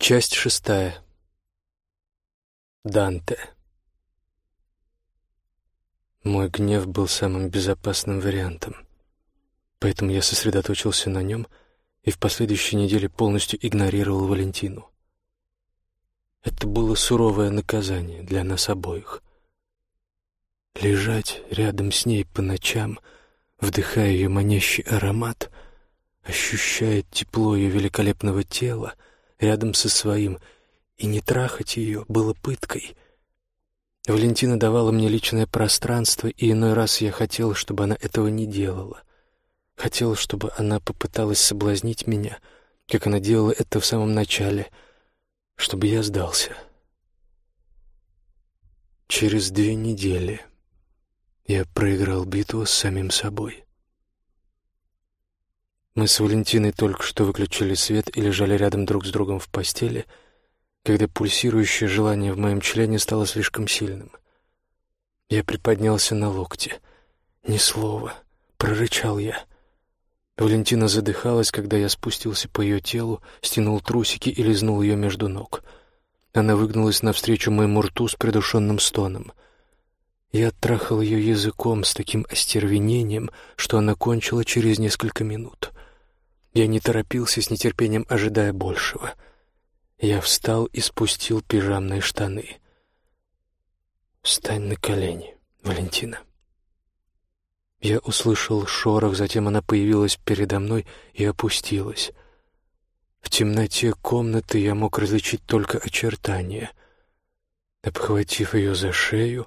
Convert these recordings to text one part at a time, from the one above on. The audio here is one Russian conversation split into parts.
Часть шестая. Данте. Мой гнев был самым безопасным вариантом, поэтому я сосредоточился на нем и в последующей неделе полностью игнорировал Валентину. Это было суровое наказание для нас обоих. Лежать рядом с ней по ночам, вдыхая ее манящий аромат, ощущая тепло ее великолепного тела рядом со своим, и не трахать ее было пыткой. Валентина давала мне личное пространство, и иной раз я хотел, чтобы она этого не делала. Хотел, чтобы она попыталась соблазнить меня, как она делала это в самом начале, чтобы я сдался. Через две недели я проиграл битву с самим собой. Мы с Валентиной только что выключили свет и лежали рядом друг с другом в постели, когда пульсирующее желание в моем члене стало слишком сильным. Я приподнялся на локте. «Ни слова», — прорычал я. Валентина задыхалась, когда я спустился по ее телу, стянул трусики и лизнул ее между ног. Она выгнулась навстречу моему рту с придушенным стоном. Я трахал ее языком с таким остервенением, что она кончила через несколько минут. Я не торопился, с нетерпением ожидая большего. Я встал и спустил пижамные штаны. «Встань на колени, Валентина». Я услышал шорох, затем она появилась передо мной и опустилась. В темноте комнаты я мог различить только очертания. Обхватив ее за шею,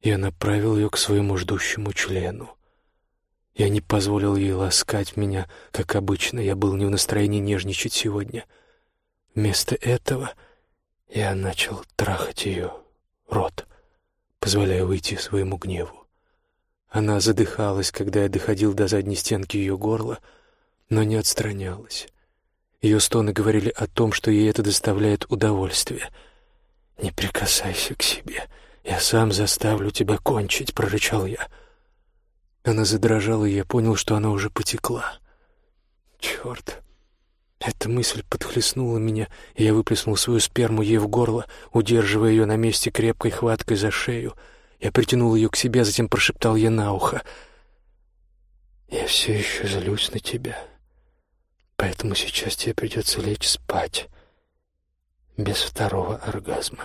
я направил ее к своему ждущему члену. Я не позволил ей ласкать меня, как обычно, я был не в настроении нежничать сегодня. Вместо этого я начал трахать ее рот, позволяя выйти своему гневу. Она задыхалась, когда я доходил до задней стенки ее горла, но не отстранялась. Ее стоны говорили о том, что ей это доставляет удовольствие. «Не прикасайся к себе, я сам заставлю тебя кончить», — прорычал я. — она задрожала, и я понял, что она уже потекла. Черт! Эта мысль подхлестнула меня, и я выплеснул свою сперму ей в горло, удерживая ее на месте крепкой хваткой за шею. Я притянул ее к себе, затем прошептал ей на ухо. «Я все еще злюсь на тебя, поэтому сейчас тебе придется лечь спать без второго оргазма».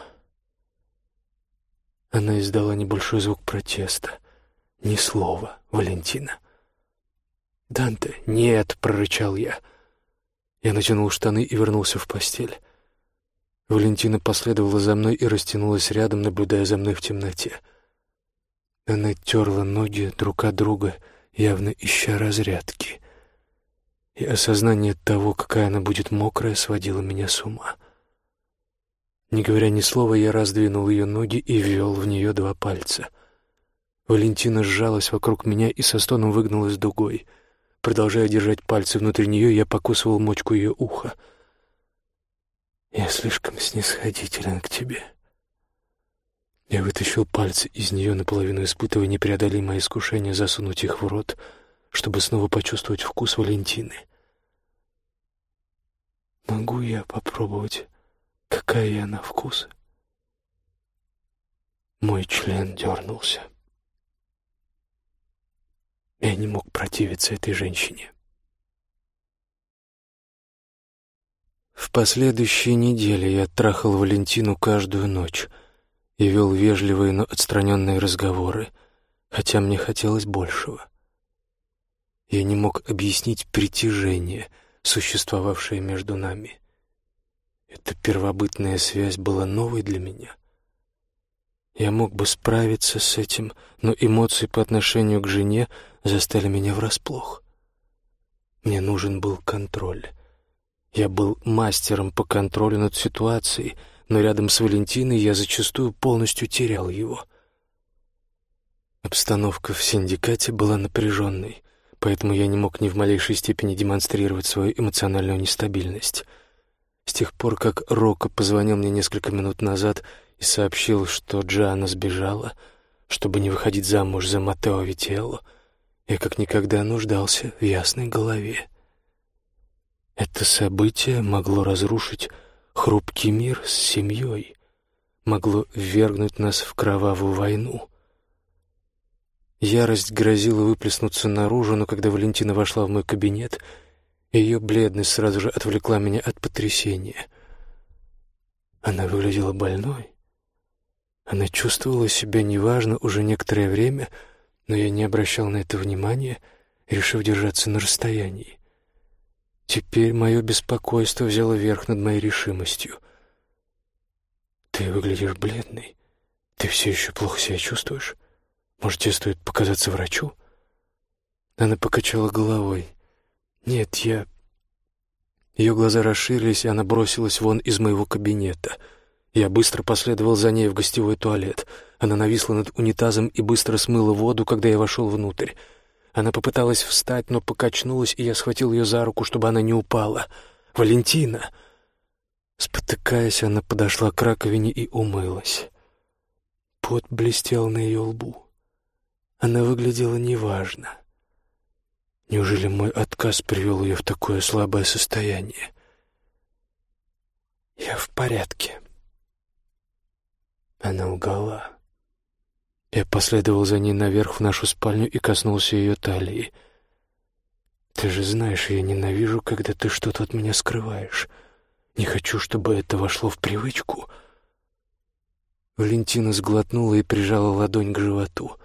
Она издала небольшой звук протеста — ни слова, Валентина. «Данте, нет!» — прорычал я. Я натянул штаны и вернулся в постель. Валентина последовала за мной и растянулась рядом, наблюдая за мной в темноте. Она терла ноги друг от друга, явно ища разрядки. И осознание того, какая она будет мокрая, сводило меня с ума. Не говоря ни слова, я раздвинул ее ноги и ввел в нее два пальца — Валентина сжалась вокруг меня и со стоном выгнулась дугой. Продолжая держать пальцы внутри нее, я покусывал мочку ее уха. «Я слишком снисходителен к тебе». Я вытащил пальцы из нее, наполовину испытывая непреодолимое искушение засунуть их в рот, чтобы снова почувствовать вкус Валентины. «Могу я попробовать, какая я на вкус?» Мой член дернулся. Я не мог противиться этой женщине. В последующие недели я трахал Валентину каждую ночь и вел вежливые, но отстраненные разговоры, хотя мне хотелось большего. Я не мог объяснить притяжение, существовавшее между нами. Эта первобытная связь была новой для меня. Я мог бы справиться с этим, но эмоции по отношению к жене застали меня врасплох. Мне нужен был контроль. Я был мастером по контролю над ситуацией, но рядом с Валентиной я зачастую полностью терял его. Обстановка в синдикате была напряженной, поэтому я не мог ни в малейшей степени демонстрировать свою эмоциональную нестабильность. С тех пор, как Рока позвонил мне несколько минут назад и сообщил, что Джана сбежала, чтобы не выходить замуж за Матео Вителло, я как никогда нуждался в ясной голове. Это событие могло разрушить хрупкий мир с семьей могло ввергнуть нас в кровавую войну. Ярость грозила выплеснуться наружу, но когда Валентина вошла в мой кабинет, ее бледность сразу же отвлекла меня от потрясения. Она выглядела больной. Она чувствовала себя неважно уже некоторое время, но я не обращал на это внимания, решив держаться на расстоянии. Теперь мое беспокойство взяло верх над моей решимостью. «Ты выглядишь бледный. Ты все еще плохо себя чувствуешь? Может, тебе стоит показаться врачу?» Она покачала головой. «Нет, я...» Ее глаза расширились, и она бросилась вон из моего кабинета. Я быстро последовал за ней в гостевой туалет. Она нависла над унитазом и быстро смыла воду, когда я вошел внутрь. Она попыталась встать, но покачнулась, и я схватил ее за руку, чтобы она не упала. «Валентина!» Спотыкаясь, она подошла к раковине и умылась. Пот блестел на ее лбу. Она выглядела неважно. Неужели мой отказ привел ее в такое слабое состояние? «Я в порядке». Она лгала. Я последовал за ней наверх в нашу спальню и коснулся ее талии. «Ты же знаешь, я ненавижу, когда ты что-то от меня скрываешь. Не хочу, чтобы это вошло в привычку». Валентина сглотнула и прижала ладонь к животу.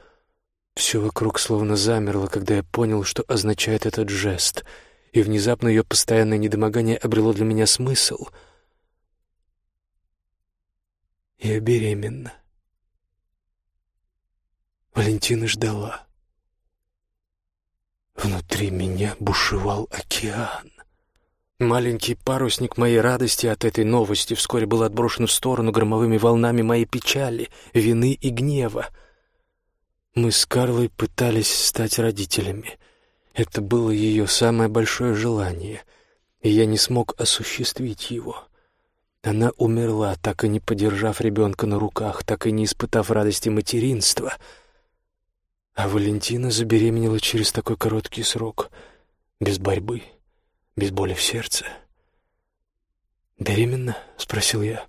Все вокруг словно замерло, когда я понял, что означает этот жест, и внезапно ее постоянное недомогание обрело для меня смысл. Я беременна. Валентина ждала. Внутри меня бушевал океан. Маленький парусник моей радости от этой новости вскоре был отброшен в сторону громовыми волнами моей печали, вины и гнева. Мы с Карлой пытались стать родителями. Это было ее самое большое желание, и я не смог осуществить его. Она умерла, так и не подержав ребенка на руках, так и не испытав радости материнства — а Валентина забеременела через такой короткий срок, без борьбы, без боли в сердце. «Беременна?» — спросил я.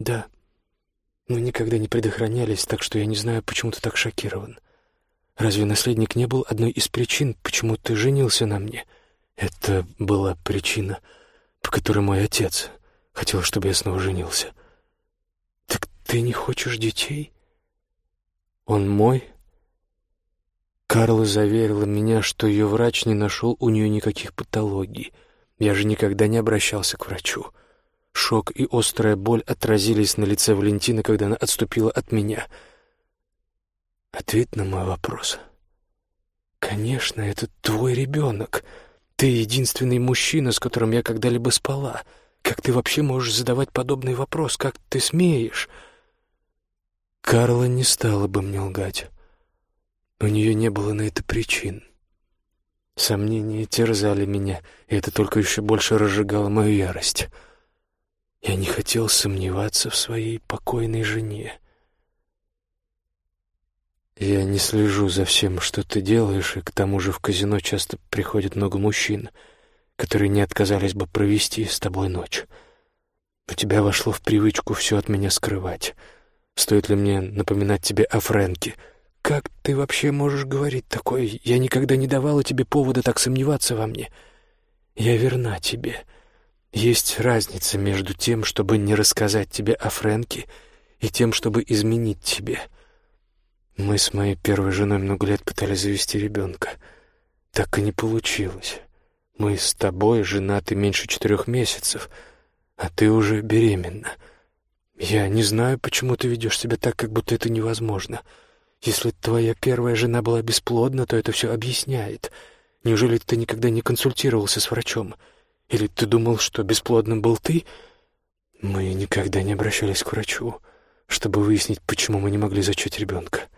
«Да. Мы никогда не предохранялись, так что я не знаю, почему ты так шокирован. Разве наследник не был одной из причин, почему ты женился на мне? Это была причина, по которой мой отец хотел, чтобы я снова женился. Так ты не хочешь детей? Он мой, Карла заверила меня, что ее врач не нашел у нее никаких патологий. Я же никогда не обращался к врачу. Шок и острая боль отразились на лице Валентины, когда она отступила от меня. Ответ на мой вопрос. «Конечно, это твой ребенок. Ты единственный мужчина, с которым я когда-либо спала. Как ты вообще можешь задавать подобный вопрос? Как ты смеешь?» Карла не стала бы мне лгать. У нее не было на это причин. Сомнения терзали меня, и это только еще больше разжигало мою ярость. Я не хотел сомневаться в своей покойной жене. Я не слежу за всем, что ты делаешь, и к тому же в казино часто приходит много мужчин, которые не отказались бы провести с тобой ночь. У тебя вошло в привычку все от меня скрывать. Стоит ли мне напоминать тебе о Фрэнке — «Как ты вообще можешь говорить такое? Я никогда не давала тебе повода так сомневаться во мне. Я верна тебе. Есть разница между тем, чтобы не рассказать тебе о Фрэнке, и тем, чтобы изменить тебе. Мы с моей первой женой много лет пытались завести ребенка. Так и не получилось. Мы с тобой женаты меньше четырех месяцев, а ты уже беременна. Я не знаю, почему ты ведешь себя так, как будто это невозможно». Если твоя первая жена была бесплодна, то это все объясняет. Неужели ты никогда не консультировался с врачом? Или ты думал, что бесплодным был ты? Мы никогда не обращались к врачу, чтобы выяснить, почему мы не могли зачать ребенка.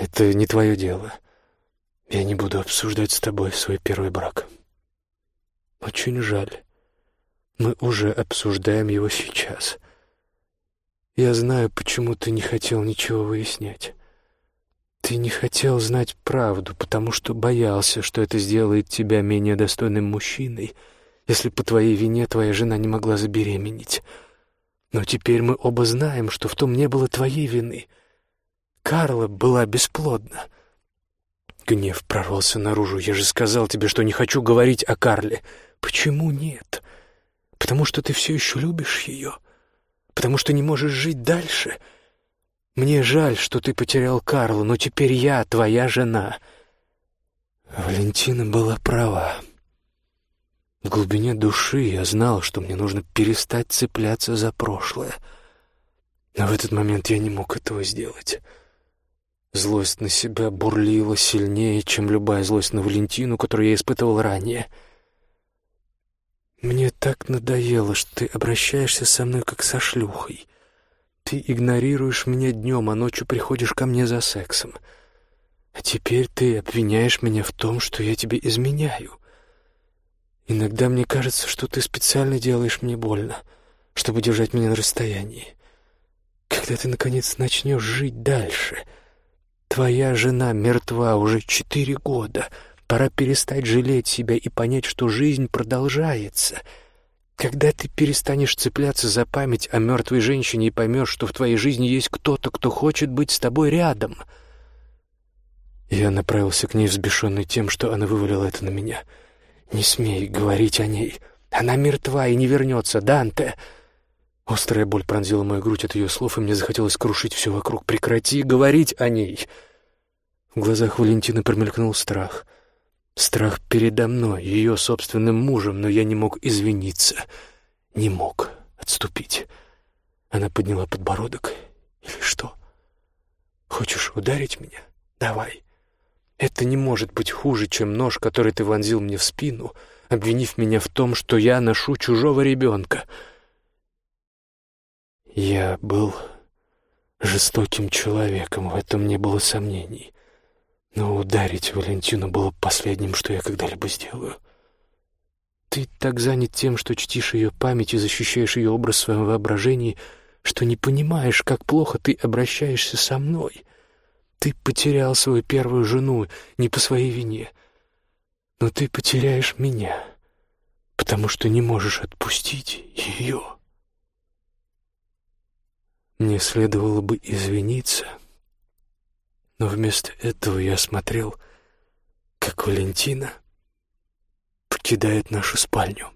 Это не твое дело. Я не буду обсуждать с тобой свой первый брак. Очень жаль. Мы уже обсуждаем его сейчас. Я знаю, почему ты не хотел ничего выяснять. Ты не хотел знать правду, потому что боялся, что это сделает тебя менее достойным мужчиной, если по твоей вине твоя жена не могла забеременеть. Но теперь мы оба знаем, что в том не было твоей вины. Карла была бесплодна. Гнев прорвался наружу. Я же сказал тебе, что не хочу говорить о Карле. Почему нет? Потому что ты все еще любишь ее? Потому что не можешь жить дальше? Мне жаль, что ты потерял Карлу, но теперь я твоя жена. Валентина была права. В глубине души я знал, что мне нужно перестать цепляться за прошлое. Но в этот момент я не мог этого сделать. Злость на себя бурлила сильнее, чем любая злость на Валентину, которую я испытывал ранее. «Мне так надоело, что ты обращаешься со мной как со шлюхой. Ты игнорируешь меня днем, а ночью приходишь ко мне за сексом. А теперь ты обвиняешь меня в том, что я тебе изменяю. Иногда мне кажется, что ты специально делаешь мне больно, чтобы держать меня на расстоянии. Когда ты, наконец, начнешь жить дальше? Твоя жена мертва уже четыре года. Пора перестать жалеть себя и понять, что жизнь продолжается. Когда ты перестанешь цепляться за память о мертвой женщине и поймешь, что в твоей жизни есть кто-то, кто хочет быть с тобой рядом. Я направился к ней, взбешенный тем, что она вывалила это на меня — «Не смей говорить о ней. Она мертва и не вернется, Данте!» Острая боль пронзила мою грудь от ее слов, и мне захотелось крушить все вокруг. «Прекрати говорить о ней!» В глазах Валентины промелькнул страх. Страх передо мной, ее собственным мужем, но я не мог извиниться. Не мог отступить. Она подняла подбородок. «Или что? Хочешь ударить меня? Давай!» Это не может быть хуже, чем нож, который ты вонзил мне в спину, обвинив меня в том, что я ношу чужого ребенка. Я был жестоким человеком, в этом не было сомнений. Но ударить Валентину было последним, что я когда-либо сделаю. Ты так занят тем, что чтишь ее память и защищаешь ее образ в своем воображении, что не понимаешь, как плохо ты обращаешься со мной. Ты потерял свою первую жену не по своей вине, но ты потеряешь меня, потому что не можешь отпустить ее. Мне следовало бы извиниться, но вместо этого я смотрел, как Валентина покидает нашу спальню.